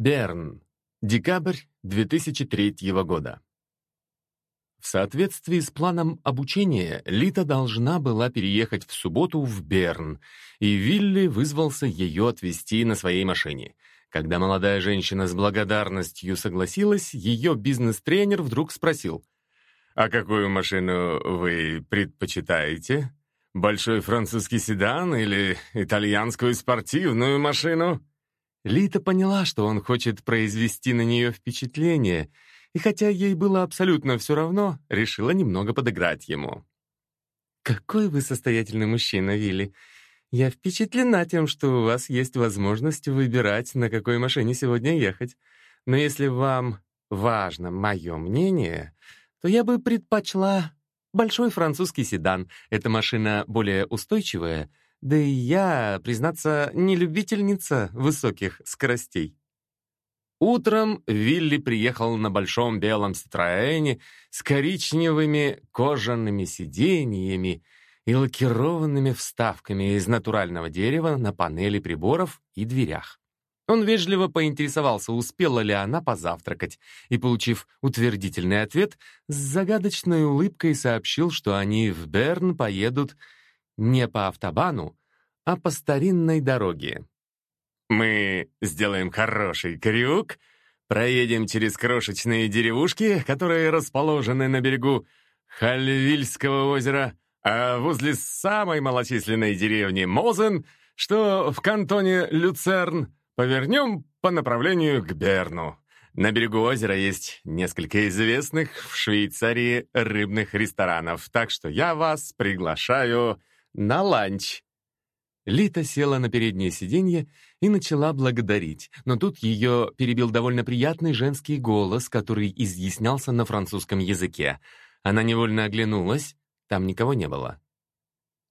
Берн. Декабрь 2003 года. В соответствии с планом обучения, Лита должна была переехать в субботу в Берн, и Вилли вызвался ее отвезти на своей машине. Когда молодая женщина с благодарностью согласилась, ее бизнес-тренер вдруг спросил, «А какую машину вы предпочитаете? Большой французский седан или итальянскую спортивную машину?» Лита поняла, что он хочет произвести на нее впечатление, и хотя ей было абсолютно все равно, решила немного подыграть ему. «Какой вы состоятельный мужчина, Вилли. Я впечатлена тем, что у вас есть возможность выбирать, на какой машине сегодня ехать. Но если вам важно мое мнение, то я бы предпочла большой французский седан. Эта машина более устойчивая, да и я, признаться, не любительница высоких скоростей. Утром Вилли приехал на большом белом Ситроэне с коричневыми кожаными сиденьями и лакированными вставками из натурального дерева на панели приборов и дверях. Он вежливо поинтересовался, успела ли она позавтракать, и, получив утвердительный ответ, с загадочной улыбкой сообщил, что они в Берн поедут не по автобану, а по старинной дороге. Мы сделаем хороший крюк, проедем через крошечные деревушки, которые расположены на берегу Хальвильского озера, а возле самой малочисленной деревни Мозен, что в кантоне Люцерн, повернем по направлению к Берну. На берегу озера есть несколько известных в Швейцарии рыбных ресторанов, так что я вас приглашаю на ланч. Лита села на переднее сиденье и начала благодарить, но тут ее перебил довольно приятный женский голос, который изъяснялся на французском языке. Она невольно оглянулась, там никого не было.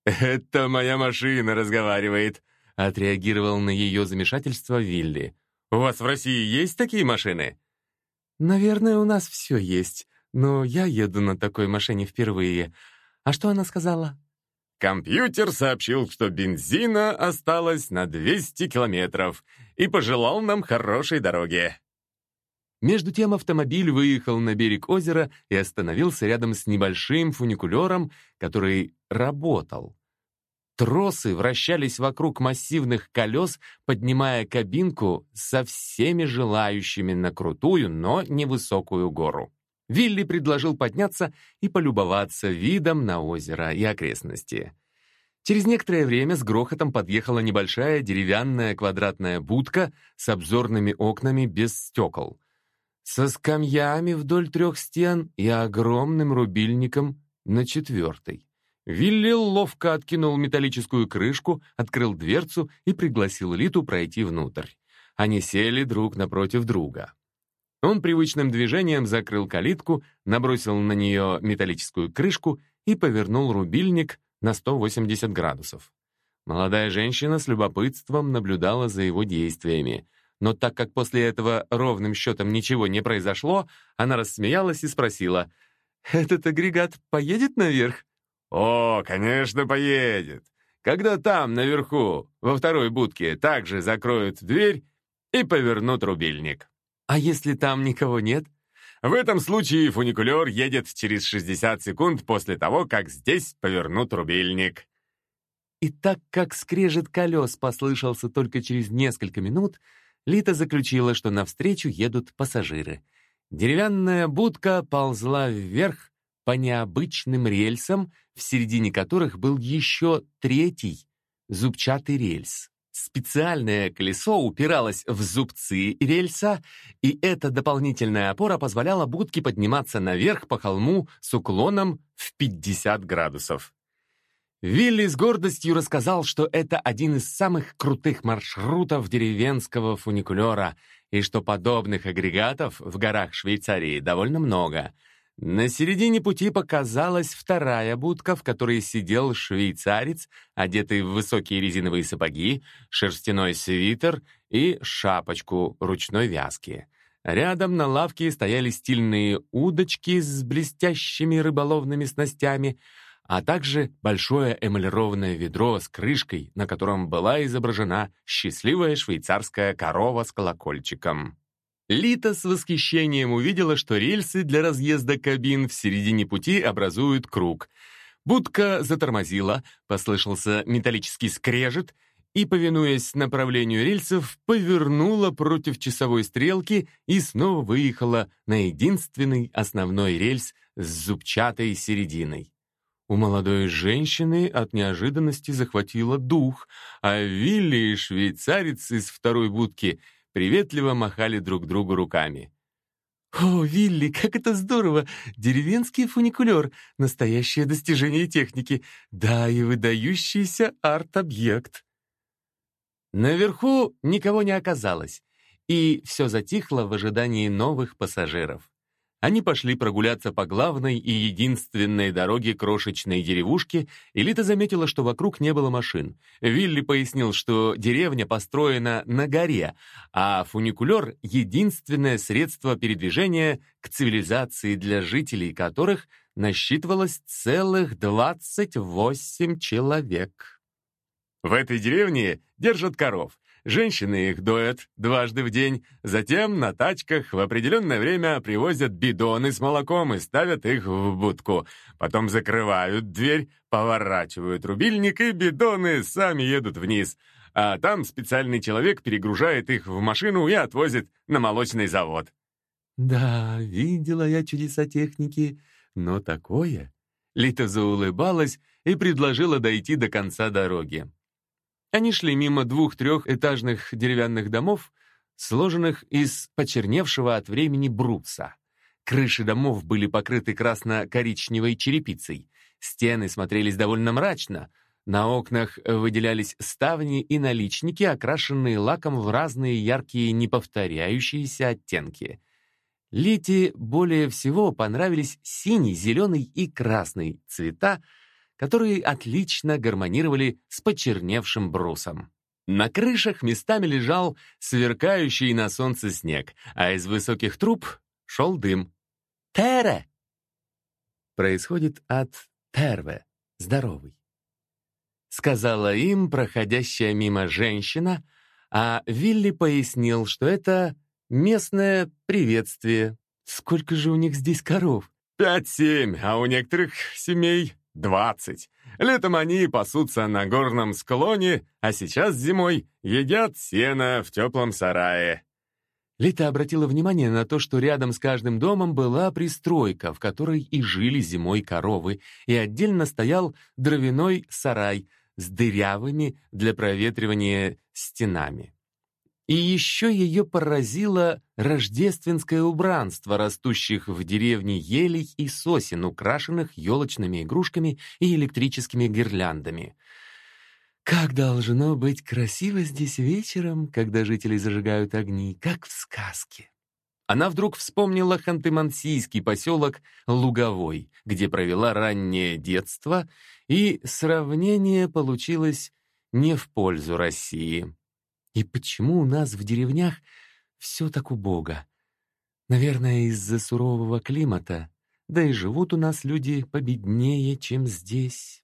«Это моя машина разговаривает», — отреагировал на ее замешательство Вилли. «У вас в России есть такие машины?» «Наверное, у нас все есть, но я еду на такой машине впервые. А что она сказала?» Компьютер сообщил, что бензина осталось на 200 километров и пожелал нам хорошей дороги. Между тем автомобиль выехал на берег озера и остановился рядом с небольшим фуникулером, который работал. Тросы вращались вокруг массивных колес, поднимая кабинку со всеми желающими на крутую, но невысокую гору. Вилли предложил подняться и полюбоваться видом на озеро и окрестности. Через некоторое время с грохотом подъехала небольшая деревянная квадратная будка с обзорными окнами без стекол, со скамьями вдоль трех стен и огромным рубильником на четвертой. Вилли ловко откинул металлическую крышку, открыл дверцу и пригласил Литу пройти внутрь. Они сели друг напротив друга. Он привычным движением закрыл калитку, набросил на нее металлическую крышку и повернул рубильник на 180 градусов. Молодая женщина с любопытством наблюдала за его действиями, но так как после этого ровным счетом ничего не произошло, она рассмеялась и спросила, «Этот агрегат поедет наверх?» «О, конечно, поедет. Когда там, наверху, во второй будке, также закроют дверь и повернут рубильник». А если там никого нет? В этом случае фуникулер едет через 60 секунд после того, как здесь повернут рубильник. И так как скрежет колес послышался только через несколько минут, Лита заключила, что навстречу едут пассажиры. Деревянная будка ползла вверх по необычным рельсам, в середине которых был еще третий зубчатый рельс. Специальное колесо упиралось в зубцы рельса, и эта дополнительная опора позволяла будке подниматься наверх по холму с уклоном в 50 градусов. Вилли с гордостью рассказал, что это один из самых крутых маршрутов деревенского фуникулера, и что подобных агрегатов в горах Швейцарии довольно много — на середине пути показалась вторая будка, в которой сидел швейцарец, одетый в высокие резиновые сапоги, шерстяной свитер и шапочку ручной вязки. Рядом на лавке стояли стильные удочки с блестящими рыболовными снастями, а также большое эмалированное ведро с крышкой, на котором была изображена счастливая швейцарская корова с колокольчиком. Лита с восхищением увидела, что рельсы для разъезда кабин в середине пути образуют круг. Будка затормозила, послышался металлический скрежет, и, повинуясь направлению рельсов, повернула против часовой стрелки и снова выехала на единственный основной рельс с зубчатой серединой. У молодой женщины от неожиданности захватило дух, а Вилли швейцарец из второй будки — приветливо махали друг другу руками. «О, Вилли, как это здорово! Деревенский фуникулер — настоящее достижение техники, да и выдающийся арт-объект!» Наверху никого не оказалось, и все затихло в ожидании новых пассажиров. Они пошли прогуляться по главной и единственной дороге крошечной деревушки, и Лита заметила, что вокруг не было машин. Вилли пояснил, что деревня построена на горе, а фуникулер — единственное средство передвижения к цивилизации для жителей которых насчитывалось целых 28 человек. В этой деревне держат коров, Женщины их доят дважды в день, затем на тачках в определенное время привозят бидоны с молоком и ставят их в будку. Потом закрывают дверь, поворачивают рубильник, и бидоны сами едут вниз. А там специальный человек перегружает их в машину и отвозит на молочный завод. «Да, видела я чудеса техники, но такое...» Лита заулыбалась и предложила дойти до конца дороги. Они шли мимо двух трехэтажных деревянных домов, сложенных из почерневшего от времени бруса. Крыши домов были покрыты красно-коричневой черепицей. Стены смотрелись довольно мрачно. На окнах выделялись ставни и наличники, окрашенные лаком в разные яркие неповторяющиеся оттенки. Лите более всего понравились синий, зеленый и красный цвета, которые отлично гармонировали с почерневшим брусом. На крышах местами лежал сверкающий на солнце снег, а из высоких труб шел дым. «Тере!» происходит от «терве» — «здоровый». Сказала им проходящая мимо женщина, а Вилли пояснил, что это местное приветствие. Сколько же у них здесь коров? Пять-семь, а у некоторых семей Двадцать. Летом они пасутся на горном склоне, а сейчас зимой едят сено в теплом сарае. Лита обратила внимание на то, что рядом с каждым домом была пристройка, в которой и жили зимой коровы, и отдельно стоял дровяной сарай с дырявыми для проветривания стенами. И еще ее поразило рождественское убранство растущих в деревне елей и сосен, украшенных елочными игрушками и электрическими гирляндами. Как должно быть красиво здесь вечером, когда жители зажигают огни, как в сказке. Она вдруг вспомнила ханты-мансийский поселок Луговой, где провела раннее детство, и сравнение получилось не в пользу России. И почему у нас в деревнях все так убого? Наверное, из-за сурового климата. Да и живут у нас люди победнее, чем здесь.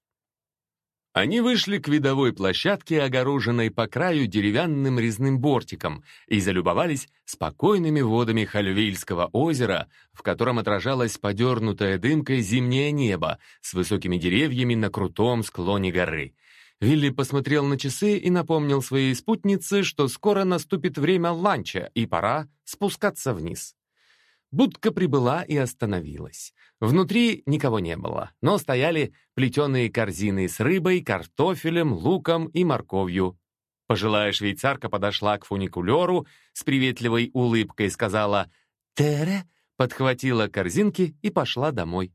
Они вышли к видовой площадке, огороженной по краю деревянным резным бортиком, и залюбовались спокойными водами Хальвильского озера, в котором отражалось подернутое дымкой зимнее небо с высокими деревьями на крутом склоне горы. Вилли посмотрел на часы и напомнил своей спутнице, что скоро наступит время ланча и пора спускаться вниз. Будка прибыла и остановилась. Внутри никого не было, но стояли плетеные корзины с рыбой, картофелем, луком и морковью. Пожилая швейцарка подошла к фуникулеру с приветливой улыбкой, сказала «Тере», подхватила корзинки и пошла домой.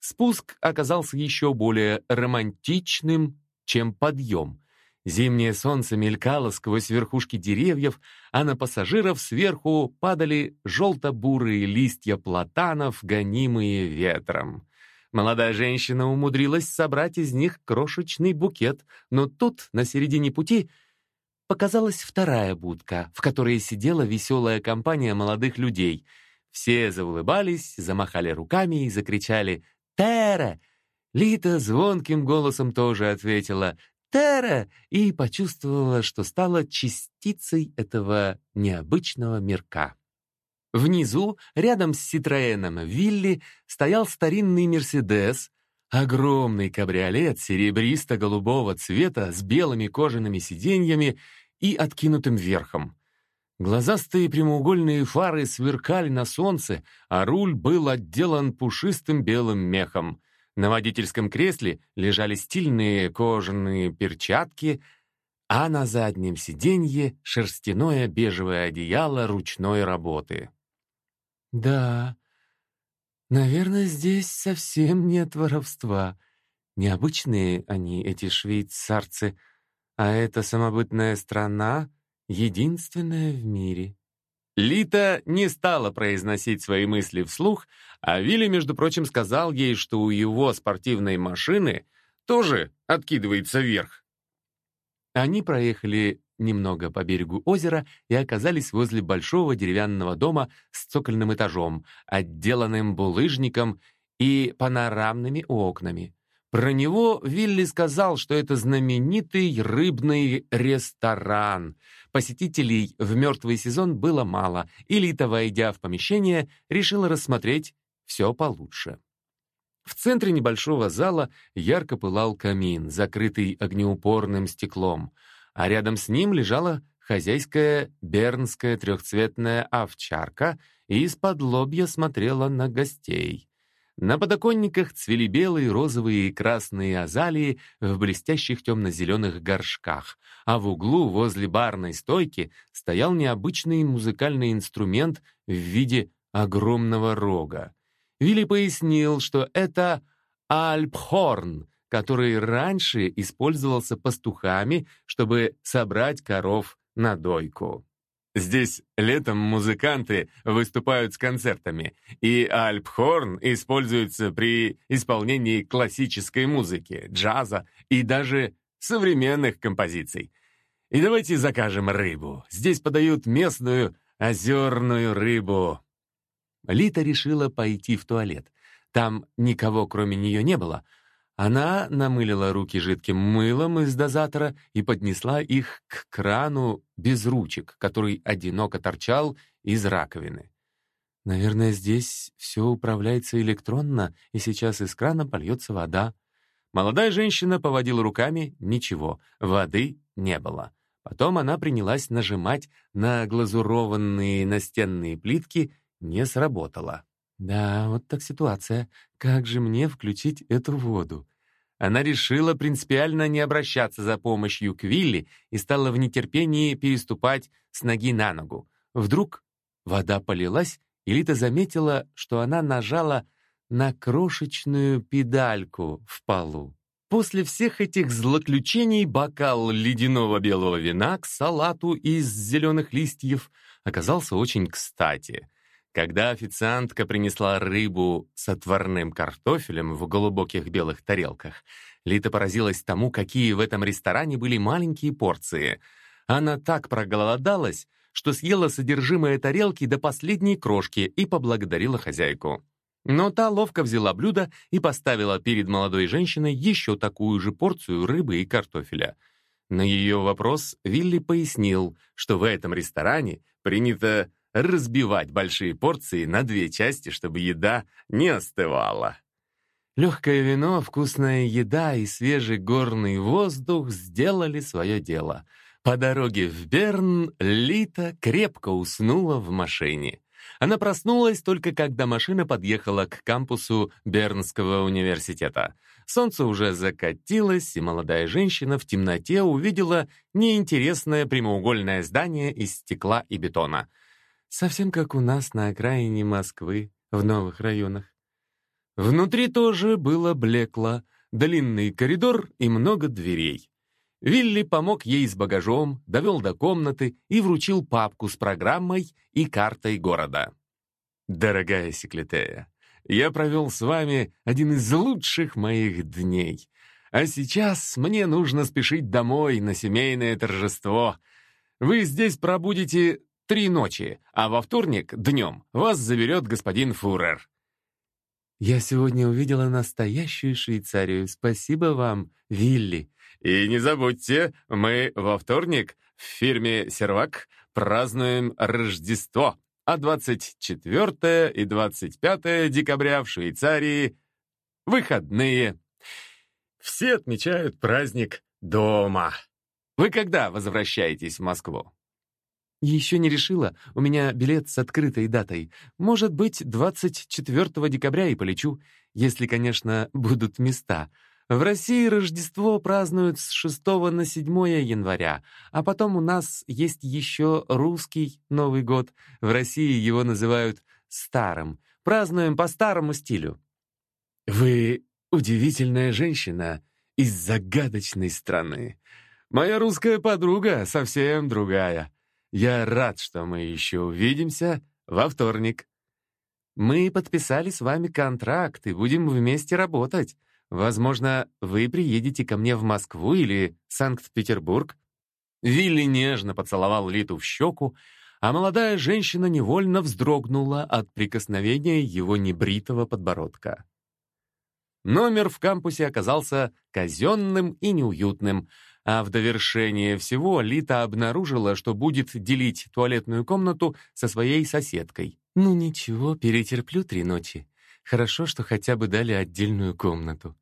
Спуск оказался еще более романтичным чем подъем. Зимнее солнце мелькало сквозь верхушки деревьев, а на пассажиров сверху падали желто-бурые листья платанов, гонимые ветром. Молодая женщина умудрилась собрать из них крошечный букет, но тут, на середине пути, показалась вторая будка, в которой сидела веселая компания молодых людей. Все заулыбались, замахали руками и закричали «Тера! Лита звонким голосом тоже ответила «Тера!» и почувствовала, что стала частицей этого необычного мирка. Внизу, рядом с Ситроэном Вилли, стоял старинный Мерседес, огромный кабриолет серебристо-голубого цвета с белыми кожаными сиденьями и откинутым верхом. Глазастые прямоугольные фары сверкали на солнце, а руль был отделан пушистым белым мехом. На водительском кресле лежали стильные кожаные перчатки, а на заднем сиденье шерстяное бежевое одеяло ручной работы. «Да, наверное, здесь совсем нет воровства. Необычные они, эти швейцарцы, а эта самобытная страна единственная в мире. Лита не стала произносить свои мысли вслух, а Вилли, между прочим, сказал ей, что у его спортивной машины тоже откидывается вверх. Они проехали немного по берегу озера и оказались возле большого деревянного дома с цокольным этажом, отделанным булыжником и панорамными окнами. Про него Вилли сказал, что это знаменитый рыбный ресторан. Посетителей в мертвый сезон было мало, и Лита, войдя в помещение, решила рассмотреть все получше. В центре небольшого зала ярко пылал камин, закрытый огнеупорным стеклом, а рядом с ним лежала хозяйская бернская трехцветная овчарка и из-под лобья смотрела на гостей. На подоконниках цвели белые, розовые и красные азалии в блестящих темно-зеленых горшках, а в углу возле барной стойки стоял необычный музыкальный инструмент в виде огромного рога. Вилли пояснил, что это альпхорн, который раньше использовался пастухами, чтобы собрать коров на дойку. Здесь летом музыканты выступают с концертами, и альпхорн используется при исполнении классической музыки, джаза и даже современных композиций. И давайте закажем рыбу. Здесь подают местную озерную рыбу. Лита решила пойти в туалет. Там никого, кроме нее, не было — она намылила руки жидким мылом из дозатора и поднесла их к крану без ручек, который одиноко торчал из раковины. Наверное, здесь все управляется электронно, и сейчас из крана польется вода. Молодая женщина поводила руками, ничего, воды не было. Потом она принялась нажимать на глазурованные настенные плитки, не сработало. Да, вот так ситуация. Как же мне включить эту воду? Она решила принципиально не обращаться за помощью к Вилли и стала в нетерпении переступать с ноги на ногу. Вдруг вода полилась, и Лита заметила, что она нажала на крошечную педальку в полу. После всех этих злоключений бокал ледяного белого вина к салату из зеленых листьев оказался очень кстати. Когда официантка принесла рыбу с отварным картофелем в глубоких белых тарелках, Лита поразилась тому, какие в этом ресторане были маленькие порции. Она так проголодалась, что съела содержимое тарелки до последней крошки и поблагодарила хозяйку. Но та ловко взяла блюдо и поставила перед молодой женщиной еще такую же порцию рыбы и картофеля. На ее вопрос Вилли пояснил, что в этом ресторане принято разбивать большие порции на две части, чтобы еда не остывала. Легкое вино, вкусная еда и свежий горный воздух сделали свое дело. По дороге в Берн Лита крепко уснула в машине. Она проснулась только когда машина подъехала к кампусу Бернского университета. Солнце уже закатилось, и молодая женщина в темноте увидела неинтересное прямоугольное здание из стекла и бетона — Совсем как у нас на окраине Москвы, в новых районах. Внутри тоже было блекло, длинный коридор и много дверей. Вилли помог ей с багажом, довел до комнаты и вручил папку с программой и картой города. «Дорогая Секлитея, я провел с вами один из лучших моих дней. А сейчас мне нужно спешить домой на семейное торжество. Вы здесь пробудете Три ночи, а во вторник, днем, вас заберет господин Фурер». «Я сегодня увидела настоящую Швейцарию. Спасибо вам, Вилли». «И не забудьте, мы во вторник в фирме «Сервак» празднуем Рождество, а 24 и 25 декабря в Швейцарии — выходные. Все отмечают праздник дома. Вы когда возвращаетесь в Москву? Еще не решила. У меня билет с открытой датой. Может быть, 24 декабря и полечу, если, конечно, будут места. В России Рождество празднуют с 6 на 7 января, а потом у нас есть еще русский Новый год. В России его называют «старым». Празднуем по старому стилю. Вы удивительная женщина из загадочной страны. Моя русская подруга совсем другая. Я рад, что мы еще увидимся во вторник. Мы подписали с вами контракт и будем вместе работать. Возможно, вы приедете ко мне в Москву или Санкт-Петербург». Вилли нежно поцеловал Литу в щеку, а молодая женщина невольно вздрогнула от прикосновения его небритого подбородка. Номер в кампусе оказался казенным и неуютным, а в довершение всего Лита обнаружила, что будет делить туалетную комнату со своей соседкой. «Ну ничего, перетерплю три ночи. Хорошо, что хотя бы дали отдельную комнату».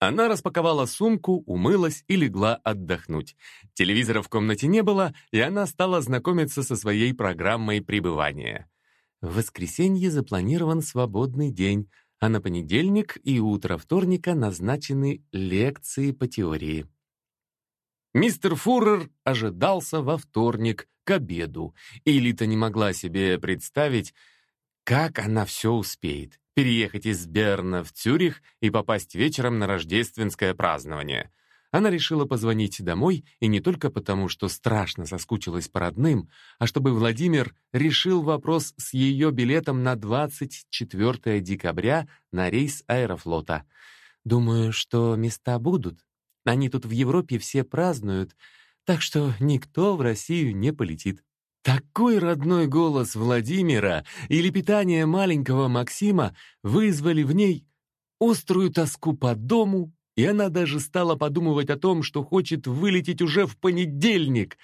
Она распаковала сумку, умылась и легла отдохнуть. Телевизора в комнате не было, и она стала знакомиться со своей программой пребывания. В воскресенье запланирован свободный день, а на понедельник и утро вторника назначены лекции по теории. Мистер Фурер ожидался во вторник к обеду, и Лита не могла себе представить, как она все успеет. Переехать из Берна в Цюрих и попасть вечером на рождественское празднование. Она решила позвонить домой, и не только потому, что страшно соскучилась по родным, а чтобы Владимир решил вопрос с ее билетом на 24 декабря на рейс аэрофлота. «Думаю, что места будут», они тут в Европе все празднуют, так что никто в Россию не полетит. Такой родной голос Владимира и лепетание маленького Максима вызвали в ней острую тоску по дому, и она даже стала подумывать о том, что хочет вылететь уже в понедельник.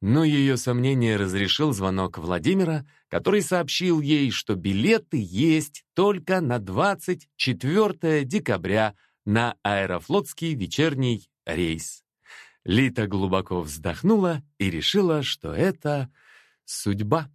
Но ее сомнение разрешил звонок Владимира, который сообщил ей, что билеты есть только на 24 декабря на аэрофлотский вечерний рейс. Лита глубоко вздохнула и решила, что это судьба.